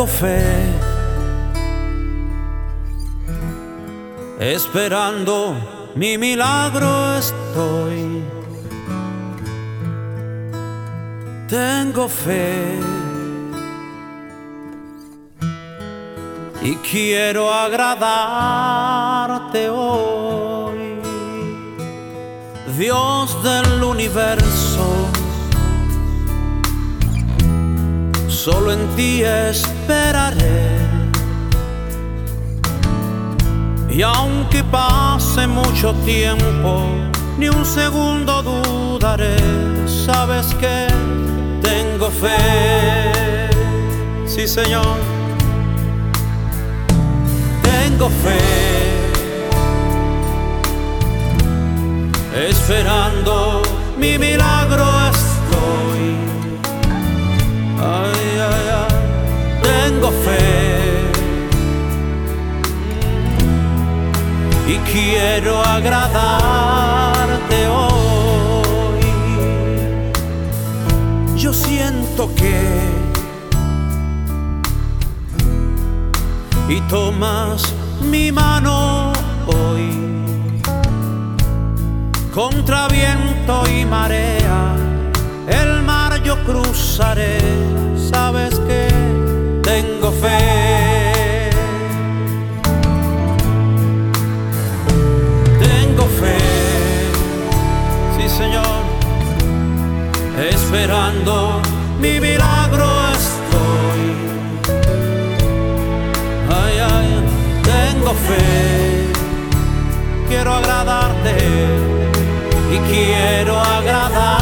Tengo fe, esperando mi milagro estoy. Tengo fe y quiero agradarte hoy, Dios del universo. Solo en ti esperaré. Y aunque pase mucho tiempo, ni un segundo dudaré. Sabes que tengo fe. Sí, Señor. Tengo fe. Esperando mi milagro Y quiero agradarte hoy. Yo siento que y tomas mi mano hoy contra viento y marea el mar yo cruzaré esperando mi milagro estoy. Ay ay tengo fe. Quiero agradarte y quiero agradarte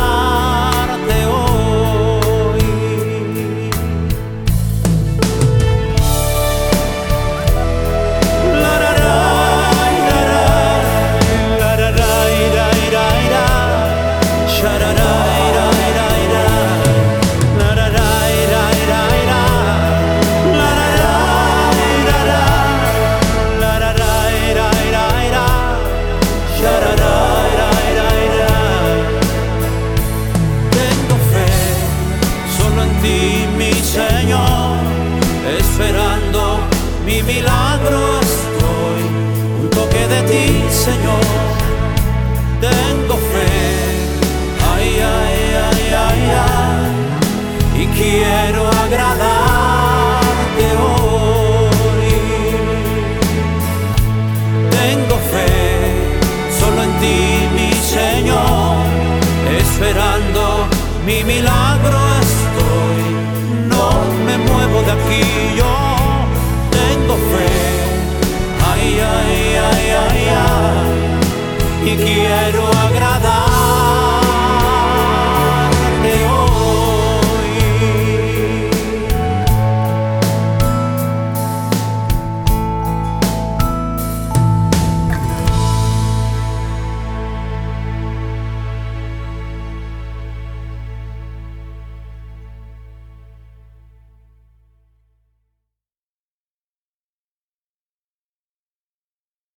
esperando mi milagro. Estoy, un toque de ti, Señor, tengo fe, ay, ay, ay, ay, ay, y quiero agradarte hoy. Tengo fe, solo en ti, mi Señor, esperando mi milagro. estoy quiero.